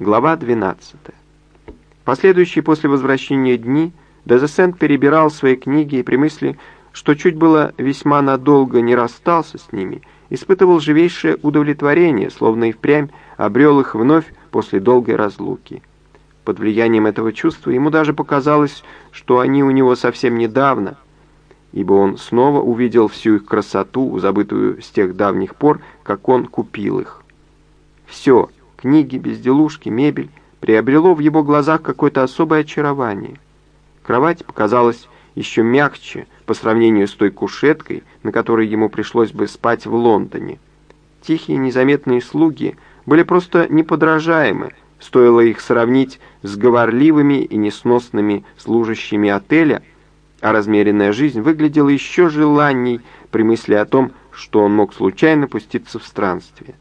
Глава 12. Последующие после возвращения дни Дезесент перебирал свои книги и при мысли, что чуть было весьма надолго не расстался с ними, испытывал живейшее удовлетворение, словно и впрямь обрел их вновь после долгой разлуки. Под влиянием этого чувства ему даже показалось, что они у него совсем недавно, ибо он снова увидел всю их красоту, забытую с тех давних пор, как он купил их. Все — книги, безделушки, мебель, приобрело в его глазах какое-то особое очарование. Кровать показалась еще мягче по сравнению с той кушеткой, на которой ему пришлось бы спать в Лондоне. Тихие незаметные слуги были просто неподражаемы, стоило их сравнить с говорливыми и несносными служащими отеля, а размеренная жизнь выглядела еще желанней при мысли о том, что он мог случайно пуститься в странствие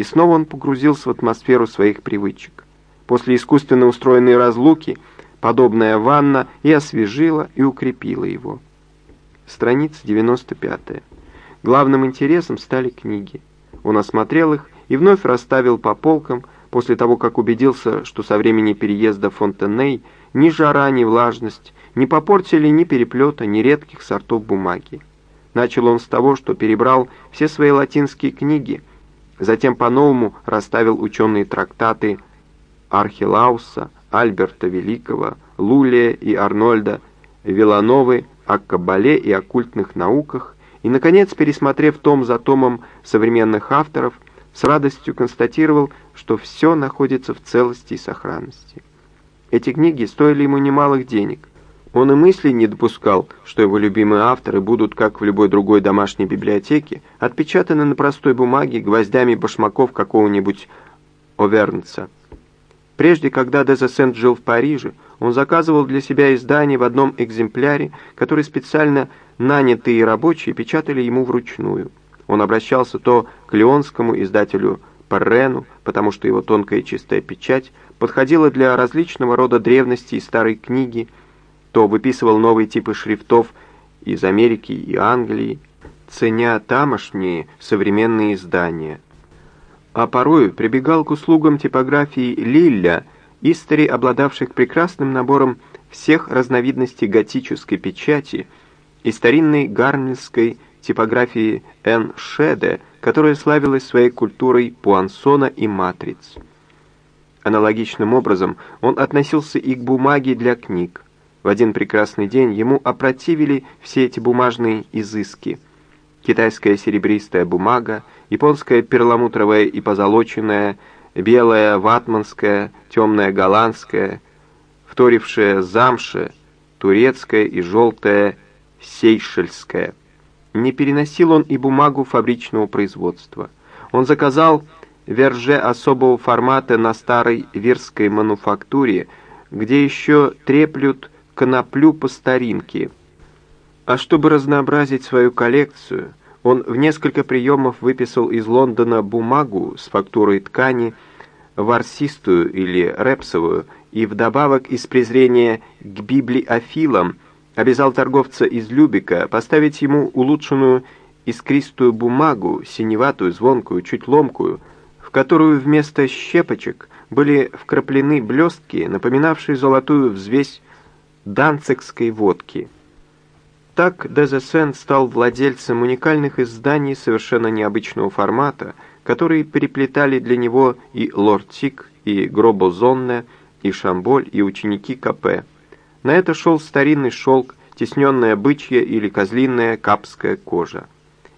и снова он погрузился в атмосферу своих привычек. После искусственно устроенной разлуки подобная ванна и освежила, и укрепила его. Страница 95. Главным интересом стали книги. Он осмотрел их и вновь расставил по полкам, после того, как убедился, что со времени переезда в Фонтеней ни жара, ни влажность не попортили ни переплета, ни редких сортов бумаги. Начал он с того, что перебрал все свои латинские книги, Затем по-новому расставил ученые трактаты Архилауса, Альберта Великого, Лулия и Арнольда, Вилановы о кабале и оккультных науках, и, наконец, пересмотрев том за томом современных авторов, с радостью констатировал, что все находится в целости и сохранности. Эти книги стоили ему немалых денег, он и мысли не допускал, что его любимые авторы будут, как в любой другой домашней библиотеке, отпечатаны на простой бумаге гвоздями башмаков какого-нибудь Овернца. Прежде, когда Дезесент жил в Париже, он заказывал для себя издание в одном экземпляре, который специально нанятые рабочие печатали ему вручную. Он обращался то к леонскому издателю Паррену, потому что его тонкая чистая печать подходила для различного рода древности и старой книги, то выписывал новые типы шрифтов из Америки и Англии, ценя тамошние современные издания. А порою прибегал к услугам типографии Лилля, истори, обладавших прекрасным набором всех разновидностей готической печати и старинной гарнельской типографии Н. Шеде, которая славилась своей культурой пуансона и матриц. Аналогичным образом он относился и к бумаге для книг. В один прекрасный день ему опротивили все эти бумажные изыски. Китайская серебристая бумага, японская перламутровая и позолоченная, белая ватманская, темная голландская, вторившая замше, турецкая и желтая сейшельская. Не переносил он и бумагу фабричного производства. Он заказал верже особого формата на старой вирской мануфактуре, где еще треплют коноплю по старинке. А чтобы разнообразить свою коллекцию, он в несколько приемов выписал из Лондона бумагу с фактурой ткани, ворсистую или репсовую, и вдобавок из презрения к библиофилам обязал торговца из Любика поставить ему улучшенную искристую бумагу, синеватую, звонкую, чуть ломкую, в которую вместо щепочек были вкраплены блестки, напоминавшие золотую взвесь данцигской водки. Так Дезесен стал владельцем уникальных изданий совершенно необычного формата, которые переплетали для него и Лорд Тик, и Гробозонне, и Шамболь, и ученики КП. На это шел старинный шелк, тесненная бычья или козлиная капская кожа.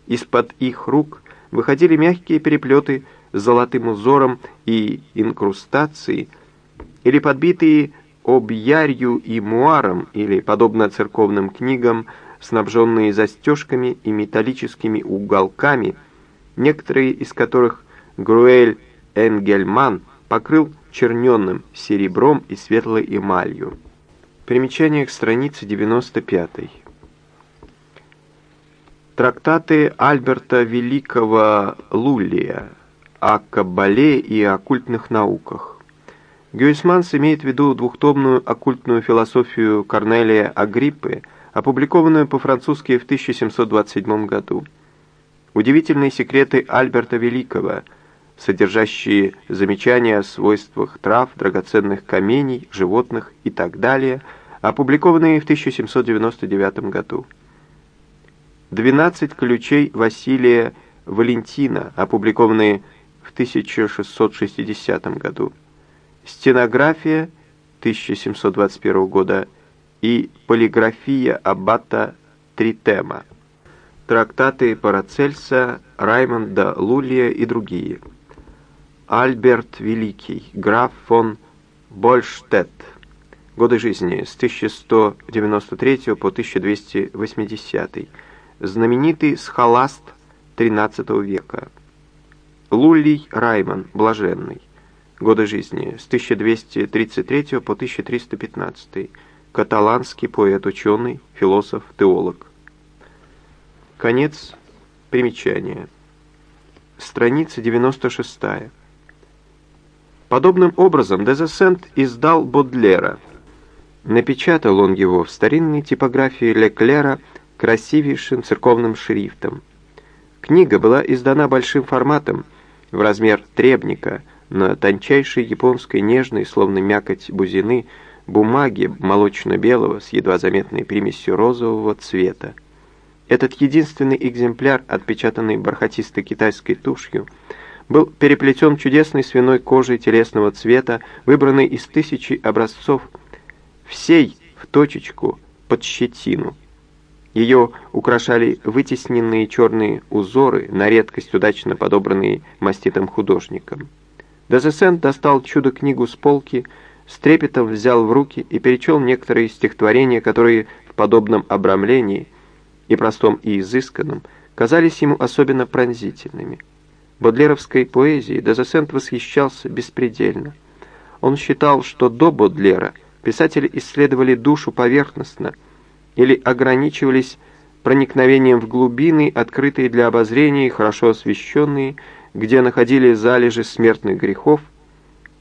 Из-под их рук выходили мягкие переплеты с золотым узором и инкрустацией, или подбитые объярью и муаром, или, подобно церковным книгам, снабженные застежками и металлическими уголками, некоторые из которых Груэль Энгельман покрыл черненным серебром и светлой эмалью. Примечание к странице 95. Трактаты Альберта Великого Луллия о каббале и оккультных науках. Гюйсманс имеет в виду двухтомную оккультную философию Корнелия Агриппы, опубликованную по-французски в 1727 году. Удивительные секреты Альберта Великого, содержащие замечания о свойствах трав, драгоценных каменей, животных и так далее, опубликованные в 1799 году. «12 ключей Василия Валентина», опубликованные в 1660 году. Стенография 1721 года и полиграфия аббата Тритема. Трактаты Парацельса, Раймонда Лулия и другие. Альберт Великий, граф фон Больштедт. Годы жизни с 1193 по 1280. Знаменитый схоласт XIII века. Лулий Раймон, блаженный. Годы жизни с 1233 по 1315. Каталанский поэт, ученый, философ, теолог. Конец примечания. Страница 96. Подобным образом Дезесент издал Бодлера. Напечатал он его в старинной типографии Леклера красивейшим церковным шрифтом. Книга была издана большим форматом в размер требника на тончайшей японской нежной, словно мякоть бузины, бумаге молочно-белого с едва заметной примесью розового цвета. Этот единственный экземпляр, отпечатанный бархатистой китайской тушью, был переплетен чудесной свиной кожей телесного цвета, выбранной из тысячи образцов, всей в точечку под щетину. Ее украшали вытесненные черные узоры, на редкость удачно подобранные маститым художником. Дезесент достал чудо-книгу с полки, с трепетом взял в руки и перечел некоторые стихотворения, которые в подобном обрамлении, и простом, и изысканном, казались ему особенно пронзительными. Бодлеровской поэзией Дезесент восхищался беспредельно. Он считал, что до Бодлера писатели исследовали душу поверхностно – или ограничивались проникновением в глубины, открытые для обозрения и хорошо освещенные, где находили залежи смертных грехов,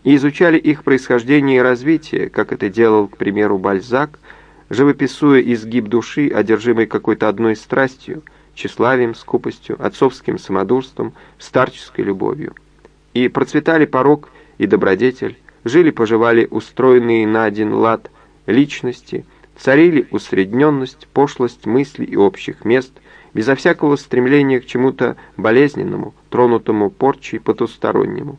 и изучали их происхождение и развитие, как это делал, к примеру, Бальзак, живописуя изгиб души, одержимой какой-то одной страстью, тщеславием, скупостью, отцовским самодурством, старческой любовью. И процветали порог и добродетель, жили-поживали устроенные на один лад личности – Царили усредненность, пошлость мыслей и общих мест, безо всякого стремления к чему-то болезненному, тронутому порчей потустороннему.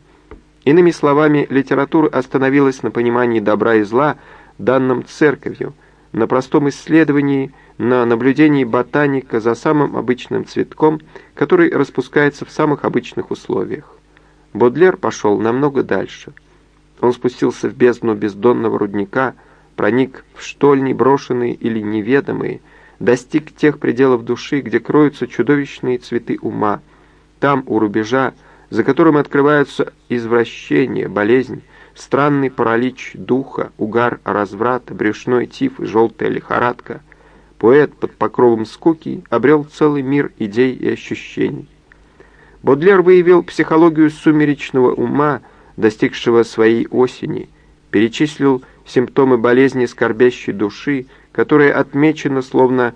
Иными словами, литература остановилась на понимании добра и зла, данном церковью, на простом исследовании, на наблюдении ботаника за самым обычным цветком, который распускается в самых обычных условиях. Бодлер пошел намного дальше. Он спустился в бездну бездонного рудника – проник в штольни, брошенные или неведомые, достиг тех пределов души, где кроются чудовищные цветы ума, там, у рубежа, за которым открываются извращения, болезнь, странный паралич духа, угар разврата, брюшной тиф и желтая лихорадка, поэт под покровом скуки обрел целый мир идей и ощущений. Бодлер выявил психологию сумеречного ума, достигшего своей осени, перечислил симптомы болезни скорбящей души, которая отмечена словно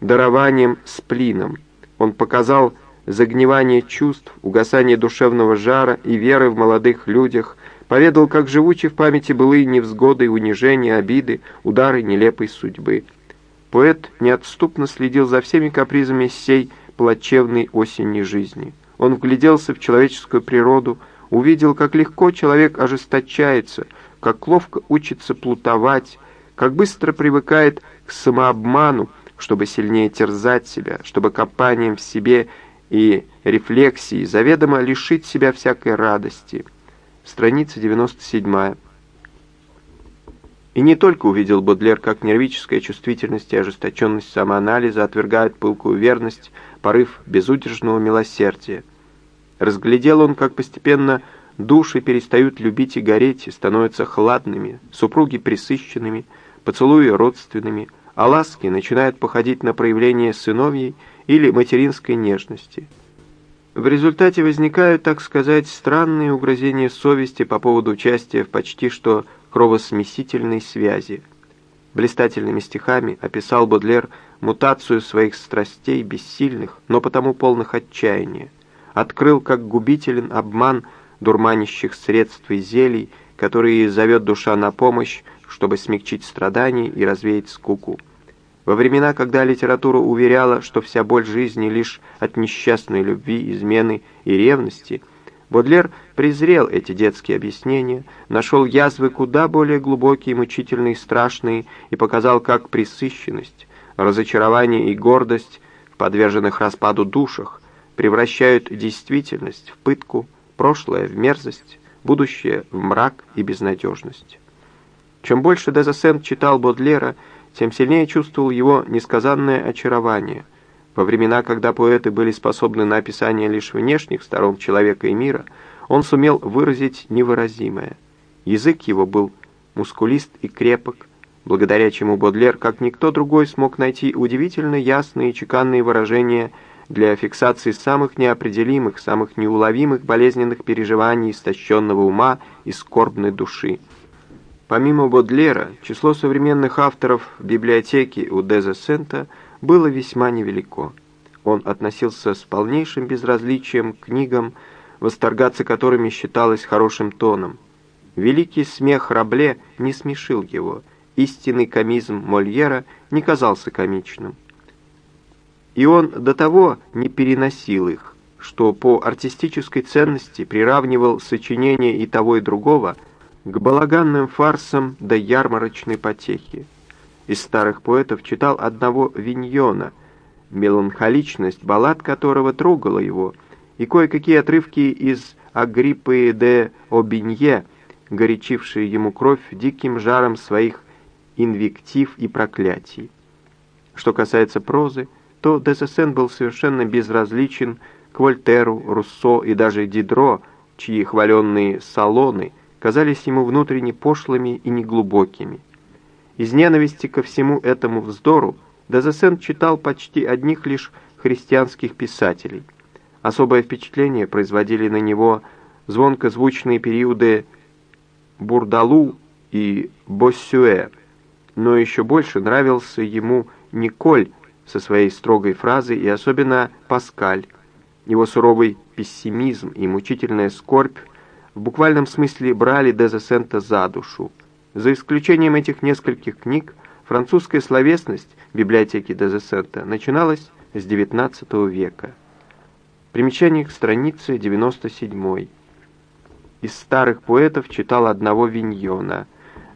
дарованием сплином. Он показал загнивание чувств, угасание душевного жара и веры в молодых людях, поведал, как живучи в памяти былые невзгоды, унижения, обиды, удары нелепой судьбы. Поэт неотступно следил за всеми капризами сей плачевной осенней жизни. Он вгляделся в человеческую природу, увидел, как легко человек ожесточается – как ловко учится плутовать, как быстро привыкает к самообману, чтобы сильнее терзать себя, чтобы копанием в себе и рефлексией заведомо лишить себя всякой радости. Страница 97. И не только увидел Бодлер, как нервическая чувствительность и ожесточенность самоанализа отвергают пылкую верность, порыв безудержного милосердия. Разглядел он, как постепенно Души перестают любить и гореть, и становятся хладными, супруги присыщенными, поцелуи родственными, а ласки начинают походить на проявление сыновьей или материнской нежности. В результате возникают, так сказать, странные угрозения совести по поводу участия в почти что кровосмесительной связи. Блистательными стихами описал Бодлер мутацию своих страстей бессильных, но потому полных отчаяния. Открыл, как губителен обман – дурманящих средств и зелий, которые зовет душа на помощь, чтобы смягчить страдания и развеять скуку. Во времена, когда литература уверяла, что вся боль жизни лишь от несчастной любви, измены и ревности, Бодлер презрел эти детские объяснения, нашел язвы куда более глубокие, мучительные и страшные и показал, как присыщенность, разочарование и гордость в подверженных распаду душах превращают действительность в пытку, прошлое в мерзость, будущее в мрак и безнадежность. Чем больше Дезесент читал Бодлера, тем сильнее чувствовал его несказанное очарование. Во времена, когда поэты были способны на описание лишь внешних сторон человека и мира, он сумел выразить невыразимое. Язык его был мускулист и крепок, благодаря чему Бодлер, как никто другой, смог найти удивительно ясные чеканные выражения для фиксации самых неопределимых, самых неуловимых болезненных переживаний истощенного ума и скорбной души. Помимо Бодлера, число современных авторов в библиотеке у Деза Сента было весьма невелико. Он относился с полнейшим безразличием к книгам, восторгаться которыми считалось хорошим тоном. Великий смех Рабле не смешил его, истинный комизм Мольера не казался комичным. И он до того не переносил их, что по артистической ценности приравнивал сочинения и того, и другого к балаганным фарсам до ярмарочной потехи. Из старых поэтов читал одного Виньона, меланхоличность баллад которого трогала его, и кое-какие отрывки из Агриппы де Обинье, горячившие ему кровь диким жаром своих инвектив и проклятий. Что касается прозы, то Десесен был совершенно безразличен к Вольтеру, Руссо и даже Дидро, чьи хваленные салоны казались ему внутренне пошлыми и неглубокими. Из ненависти ко всему этому вздору Дезесен читал почти одних лишь христианских писателей. Особое впечатление производили на него звонкозвучные периоды Бурдалу и Боссюэ, но еще больше нравился ему Николь со своей строгой фразой и особенно Паскаль. Его суровый пессимизм и мучительная скорбь в буквальном смысле брали Дезесента за душу. За исключением этих нескольких книг, французская словесность библиотеки Дезесента начиналась с XIX века. Примечание к странице 97. Из старых поэтов читал одного Виньона.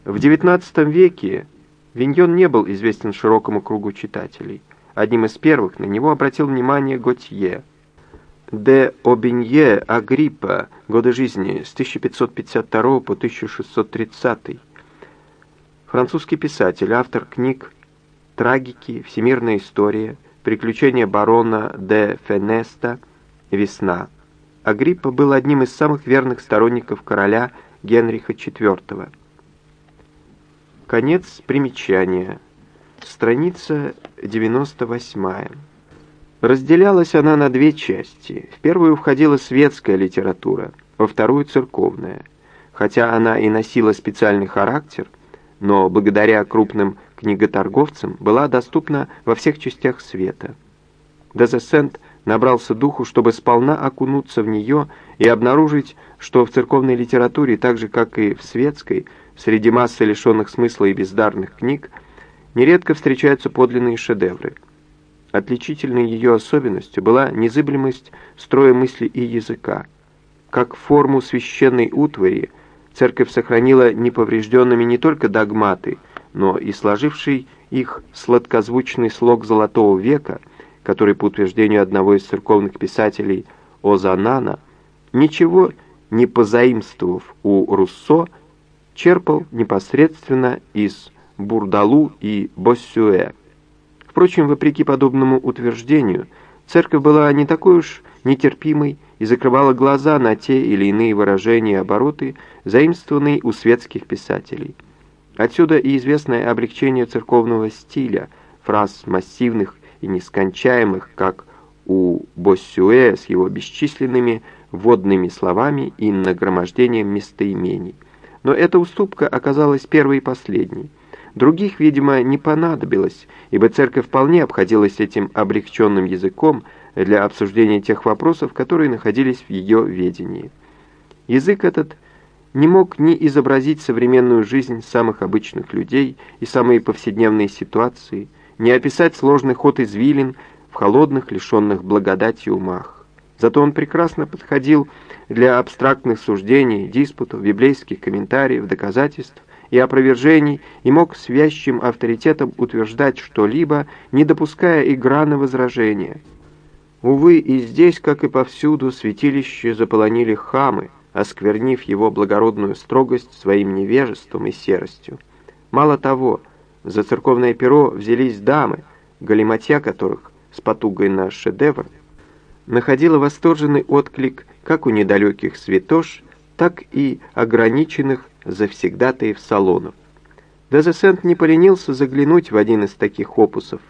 В XIX веке Виньон не был известен широкому кругу читателей. Одним из первых на него обратил внимание Готье. Де Обинье Агриппа, годы жизни с 1552 по 1630. Французский писатель, автор книг «Трагики», «Всемирная история», «Приключения барона де Фенеста», «Весна». Агриппа был одним из самых верных сторонников короля Генриха IV. Конец примечания. Страница 98. Разделялась она на две части. В первую входила светская литература, во вторую — церковная. Хотя она и носила специальный характер, но благодаря крупным книготорговцам была доступна во всех частях света. Дезесент набрался духу, чтобы сполна окунуться в нее и обнаружить, что в церковной литературе, так же как и в светской, среди массы лишенных смысла и бездарных книг, нередко встречаются подлинные шедевры. Отличительной ее особенностью была незыблемость строя мысли и языка. Как форму священной утвари церковь сохранила неповрежденными не только догматы, но и сложивший их сладкозвучный слог Золотого века, который, по утверждению одного из церковных писателей Озанана, ничего не позаимствовав у Руссо, черпал непосредственно из Бурдалу и Боссюэ. Впрочем, вопреки подобному утверждению, церковь была не такой уж нетерпимой и закрывала глаза на те или иные выражения и обороты, заимствованные у светских писателей. Отсюда и известное облегчение церковного стиля, фраз массивных и нескончаемых, как у Боссюэ с его бесчисленными водными словами и нагромождением местоимений. Но эта уступка оказалась первой и последней. Других, видимо, не понадобилось, ибо церковь вполне обходилась этим облегченным языком для обсуждения тех вопросов, которые находились в ее ведении. Язык этот не мог ни изобразить современную жизнь самых обычных людей и самые повседневные ситуации, ни описать сложный ход извилин в холодных, лишенных благодати умах. Зато он прекрасно подходил для абстрактных суждений, диспутов, библейских комментариев, доказательств и опровержений и мог с вязчим авторитетом утверждать что-либо, не допуская игра на возражения. Увы, и здесь, как и повсюду, святилище заполонили хамы, осквернив его благородную строгость своим невежеством и серостью. Мало того, за церковное перо взялись дамы, галиматья которых, с потугой на шедевр, находила восторженный отклик как у недалеких святош, так и ограниченных завсегдатаев салонов. Дезесент не поленился заглянуть в один из таких опусов.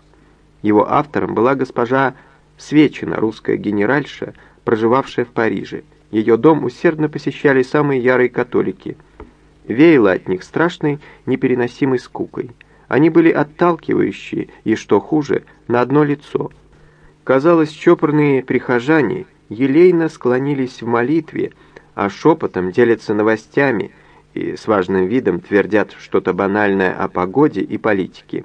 Его автором была госпожа Свечина, русская генеральша, проживавшая в Париже. Ее дом усердно посещали самые ярые католики. Веяло от них страшной, непереносимой скукой. Они были отталкивающие, и, что хуже, на одно лицо. Казалось, чопорные прихожане елейно склонились в молитве, а шепотом делятся новостями и с важным видом твердят что-то банальное о погоде и политике.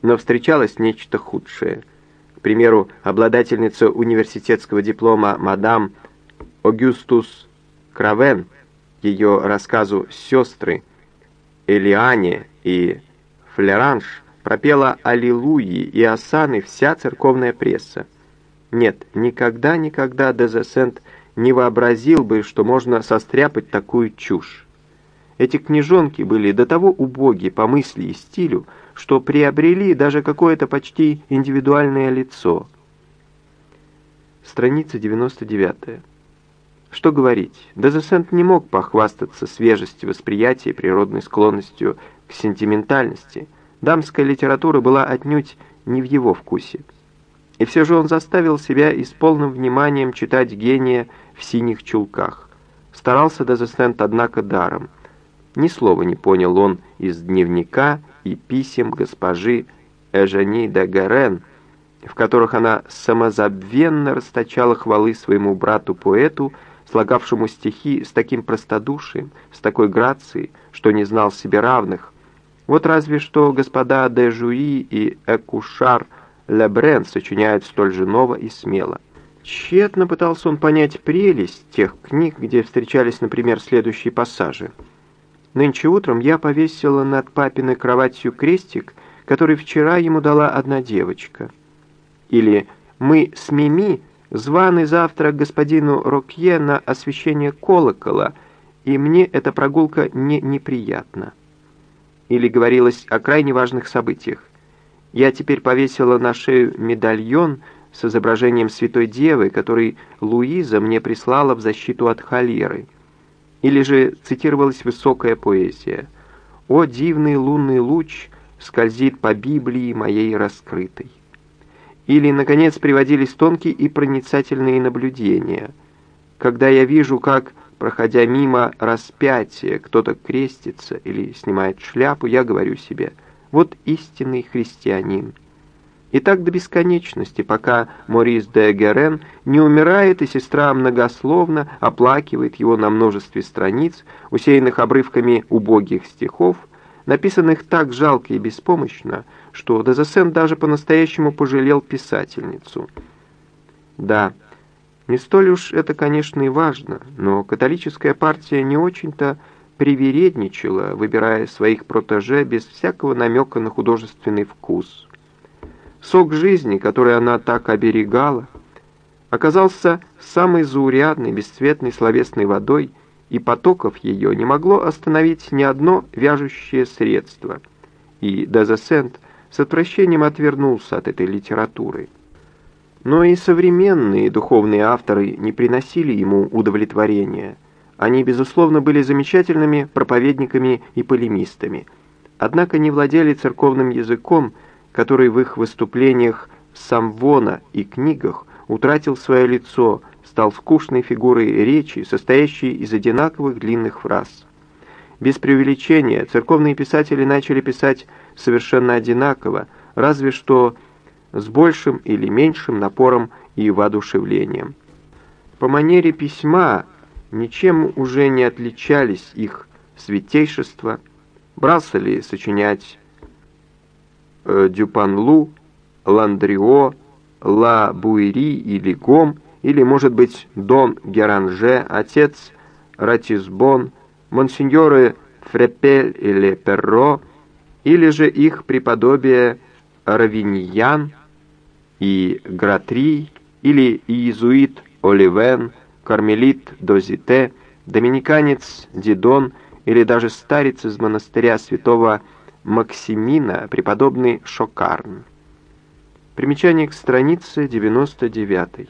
Но встречалось нечто худшее. К примеру, обладательница университетского диплома мадам Огюстус Кравен, ее рассказу «Сестры» Элиане и Флеранж пропела «Аллилуйи» и «Осаны» вся церковная пресса. Нет, никогда-никогда Дезесент не вообразил бы, что можно состряпать такую чушь. Эти книжонки были до того убоги по мысли и стилю, что приобрели даже какое-то почти индивидуальное лицо. Страница 99. Что говорить, Дезесент не мог похвастаться свежестью восприятия и природной склонностью к сентиментальности. Дамская литература была отнюдь не в его вкусе. И все же он заставил себя и с полным вниманием читать гения в синих чулках. Старался Дезесент, однако, даром. Ни слова не понял он из дневника и писем госпожи Эжени де Гарен, в которых она самозабвенно расточала хвалы своему брату-поэту, слагавшему стихи с таким простодушием, с такой грацией, что не знал себе равных. Вот разве что господа де Жуи и Экушар Лебрен сочиняют столь же ново и смело. Тщетно пытался он понять прелесть тех книг, где встречались, например, следующие пассажи. «Нынче утром я повесила над папиной кроватью крестик, который вчера ему дала одна девочка». Или «Мы с Мими званы завтра господину Рокье на освещение колокола, и мне эта прогулка не неприятна. Или говорилось о крайне важных событиях. Я теперь повесила на шею медальон с изображением Святой Девы, который Луиза мне прислала в защиту от холеры. Или же цитировалась высокая поэзия «О, дивный лунный луч скользит по Библии моей раскрытой». Или, наконец, приводились тонкие и проницательные наблюдения. Когда я вижу, как, проходя мимо распятия, кто-то крестится или снимает шляпу, я говорю себе, вот истинный христианин. И так до бесконечности, пока Морис де Герен не умирает, и сестра многословно оплакивает его на множестве страниц, усеянных обрывками убогих стихов, написанных так жалко и беспомощно, что Дезесен даже по-настоящему пожалел писательницу. Да, не столь уж это, конечно, и важно, но католическая партия не очень-то привередничала, выбирая своих протеже без всякого намека на художественный вкус. Сок жизни, который она так оберегала, оказался самой заурядной, бесцветной словесной водой, и потоков ее не могло остановить ни одно вяжущее средство. И Дезесент с отвращением отвернулся от этой литературы. Но и современные духовные авторы не приносили ему удовлетворения. Они, безусловно, были замечательными проповедниками и полемистами, однако не владели церковным языком, который в их выступлениях самвона и книгах утратил свое лицо, стал скучной фигурой речи, состоящей из одинаковых длинных фраз. Без преувеличения церковные писатели начали писать совершенно одинаково, разве что с большим или меньшим напором и воодушевлением. По манере письма ничем уже не отличались их святейшество, брался ли сочинять э, Дюпанлу, Ландрио, Ла Буэри или Гом, или, может быть, Дон Геранже, отец Ратисбон, монсеньоры Фрепель или Перро, или же их преподобие Равиньян и Гратри, или иезуит Оливен, кармелит Дозите, доминиканец Дидон или даже старец из монастыря святого Максимина, преподобный Шокарн. Примечание к странице 99.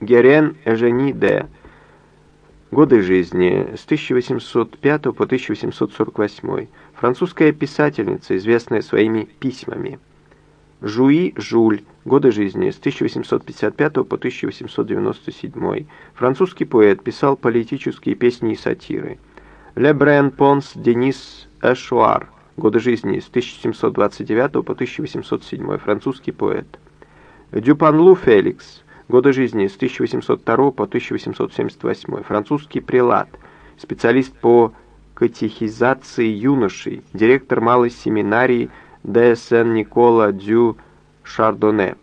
Герен Эжени де. Годы жизни с 1805 по 1848. Французская писательница, известная своими письмами. Жуи Жуль. Годы жизни с 1855 по 1897. Французский поэт, писал политические песни и сатиры. Ле Брен Понс Денис Эшуар. Годы жизни с 1729 по 1807. Французский поэт. Дюпанлу Феликс. Годы жизни с 1802 по 1878. Французский прелат. Специалист по катехизации юношей. Директор малой семинарии де Сен-Никола дю Шардоне.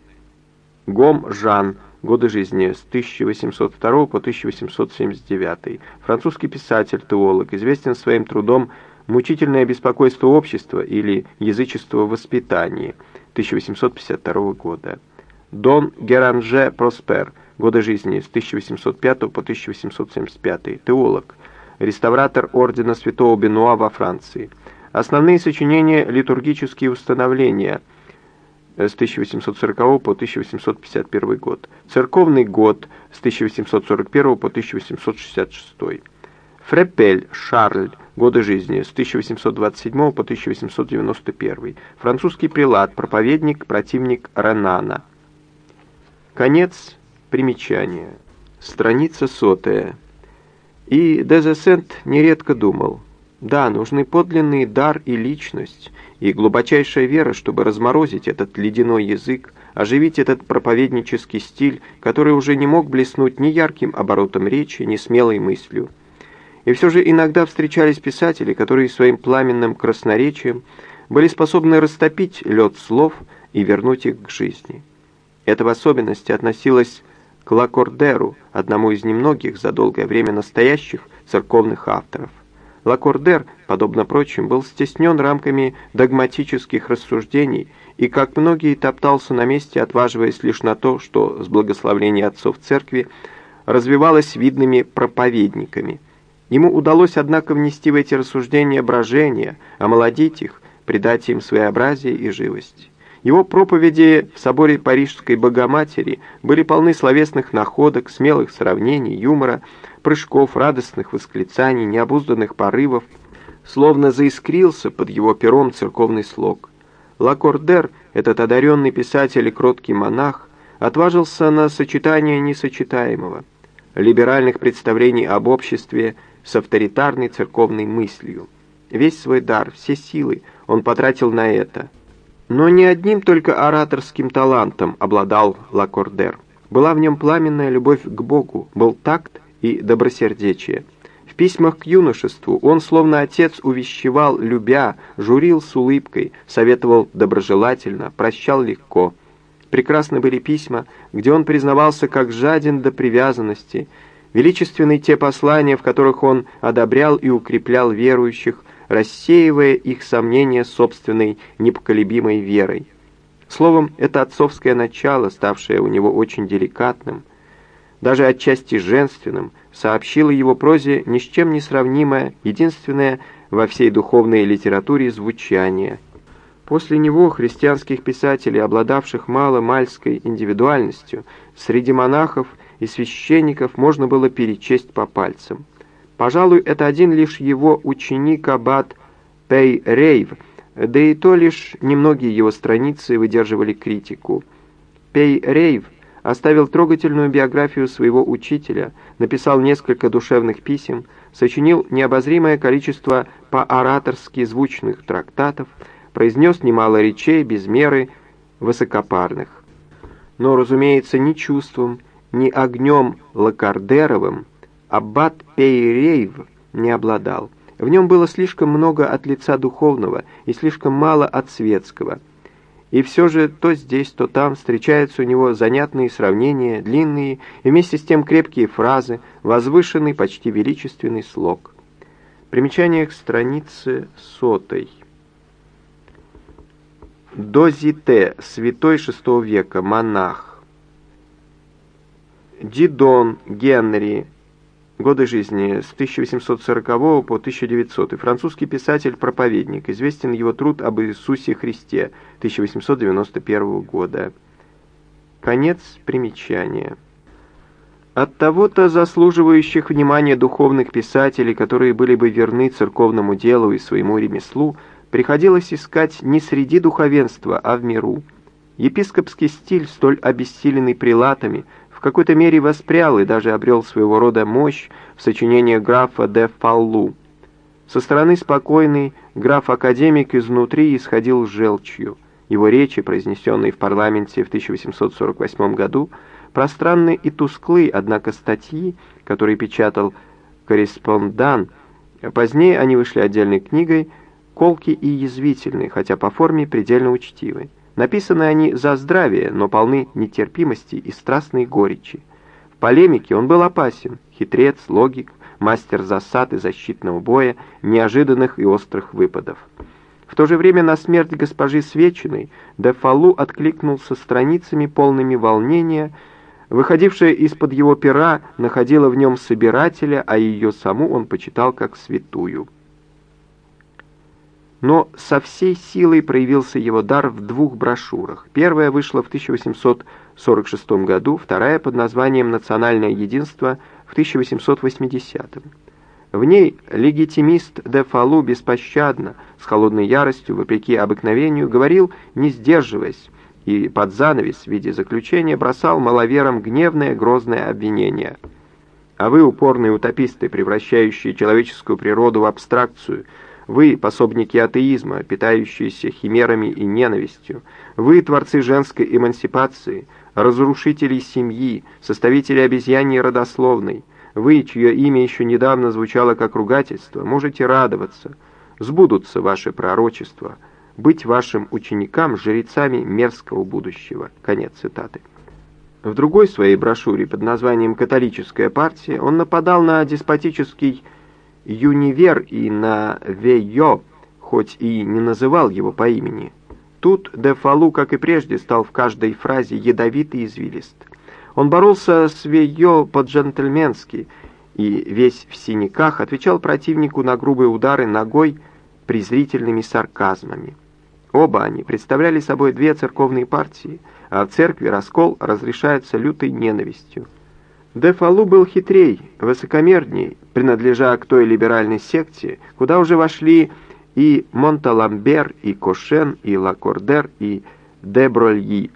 Гом Жан. Годы жизни с 1802 по 1879. Французский писатель, теолог, известен своим трудом «Мучительное беспокойство общества» или «Язычество в воспитании» 1852 года. Дон Геранже Проспер. Годы жизни с 1805 по 1875. Теолог. Реставратор ордена Святого Бенуа во Франции. Основные сочинения «Литургические установления» с 1840 по 1851 год, «Церковный год» с 1841 по 1866. Фрепель Шарль, годы жизни с 1827 по 1891. Французский прилад, проповедник, противник Ренана. Конец примечания. Страница сотая. И Дезесент нередко думал – да, нужны подлинный дар и личность, и глубочайшая вера, чтобы разморозить этот ледяной язык, оживить этот проповеднический стиль, который уже не мог блеснуть ни ярким оборотом речи, ни смелой мыслью. И все же иногда встречались писатели, которые своим пламенным красноречием были способны растопить лед слов и вернуть их к жизни. Это в особенности относилось к Лакордеру, одному из немногих за долгое время настоящих церковных авторов. Лакордер, подобно прочим, был стеснен рамками догматических рассуждений и, как многие, топтался на месте, отваживаясь лишь на то, что с благословения отцов церкви развивалось видными проповедниками. Ему удалось, однако, внести в эти рассуждения брожение, омолодить их, придать им своеобразие и живость. Его проповеди в соборе Парижской Богоматери были полны словесных находок, смелых сравнений, юмора, прыжков, радостных восклицаний, необузданных порывов, словно заискрился под его пером церковный слог. Лакордер, этот одаренный писатель и кроткий монах, отважился на сочетание несочетаемого, либеральных представлений об обществе с авторитарной церковной мыслью. Весь свой дар, все силы он потратил на это. Но не одним только ораторским талантом обладал Лакордер. Была в нем пламенная любовь к Богу, был такт и добросердечие. В письмах к юношеству он, словно отец, увещевал, любя, журил с улыбкой, советовал доброжелательно, прощал легко. Прекрасны были письма, где он признавался как жаден до привязанности, величественны те послания, в которых он одобрял и укреплял верующих, рассеивая их сомнения собственной непоколебимой верой. Словом, это отцовское начало, ставшее у него очень деликатным, даже отчасти женственным, сообщило его прозе ни с чем не сравнимое, единственное во всей духовной литературе звучание. После него христианских писателей, обладавших мало-мальской индивидуальностью, среди монахов и священников можно было перечесть по пальцам. Пожалуй, это один лишь его ученик Аббат Пей Рейв, да и то лишь немногие его страницы выдерживали критику. Пей Рейв – оставил трогательную биографию своего учителя, написал несколько душевных писем, сочинил необозримое количество по-ораторски звучных трактатов, произнес немало речей без меры высокопарных. Но, разумеется, ни чувством, ни огнем Лакардеровым аббат Пейрейв не обладал. В нем было слишком много от лица духовного и слишком мало от светского. И все же то здесь, то там встречаются у него занятные сравнения, длинные и вместе с тем крепкие фразы, возвышенный, почти величественный слог. Примечание к странице сотой. Дозите, святой VI века, монах. Дидон Генри, годы жизни с 1840 по 1900, и французский писатель-проповедник, известен его труд об Иисусе Христе 1891 года. Конец примечания. От того-то заслуживающих внимания духовных писателей, которые были бы верны церковному делу и своему ремеслу, приходилось искать не среди духовенства, а в миру. Епископский стиль, столь обессиленный прилатами, в какой-то мере воспрял и даже обрел своего рода мощь в сочинениях графа де Фаллу. Со стороны спокойный граф-академик изнутри исходил желчью. Его речи, произнесенные в парламенте в 1848 году, пространны и тусклы, однако статьи, которые печатал корреспондан, позднее они вышли отдельной книгой, колки и язвительны, хотя по форме предельно учтивы. Написаны они за здравие, но полны нетерпимости и страстной горечи. В полемике он был опасен, хитрец, логик, мастер засад и защитного боя, неожиданных и острых выпадов. В то же время на смерть госпожи Свечиной Дефалу откликнулся страницами полными волнения, выходившая из-под его пера находила в нем собирателя, а ее саму он почитал как святую но со всей силой проявился его дар в двух брошюрах. Первая вышла в 1846 году, вторая под названием «Национальное единство» в 1880 В ней легитимист де Фалу беспощадно, с холодной яростью, вопреки обыкновению, говорил, не сдерживаясь, и под занавес в виде заключения бросал маловерам гневное грозное обвинение. А вы, упорные утописты, превращающие человеческую природу в абстракцию – вы, пособники атеизма, питающиеся химерами и ненавистью. Вы, творцы женской эмансипации, разрушители семьи, составители обезьяньей родословной. Вы, чье имя еще недавно звучало как ругательство, можете радоваться. Сбудутся ваши пророчества. Быть вашим ученикам жрецами мерзкого будущего. Конец цитаты. В другой своей брошюре под названием «Католическая партия» он нападал на деспотический Юнивер и на Вейо, хоть и не называл его по имени. Тут де Фалу, как и прежде, стал в каждой фразе ядовитый и извилист. Он боролся с Вейо по-джентльменски и весь в синяках отвечал противнику на грубые удары ногой презрительными сарказмами. Оба они представляли собой две церковные партии, а в церкви раскол разрешается лютой ненавистью. Де Фалу был хитрей, высокомерней, принадлежа к той либеральной секте, куда уже вошли и Монталамбер, и Кошен, и Лакордер, и Деброльи.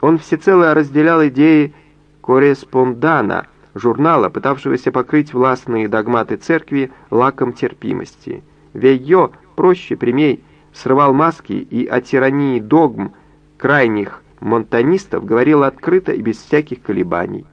Он всецело разделял идеи корреспондана, журнала, пытавшегося покрыть властные догматы церкви лаком терпимости. Вейо, проще, прямей, срывал маски и о тирании догм крайних монтанистов говорил открыто и без всяких колебаний.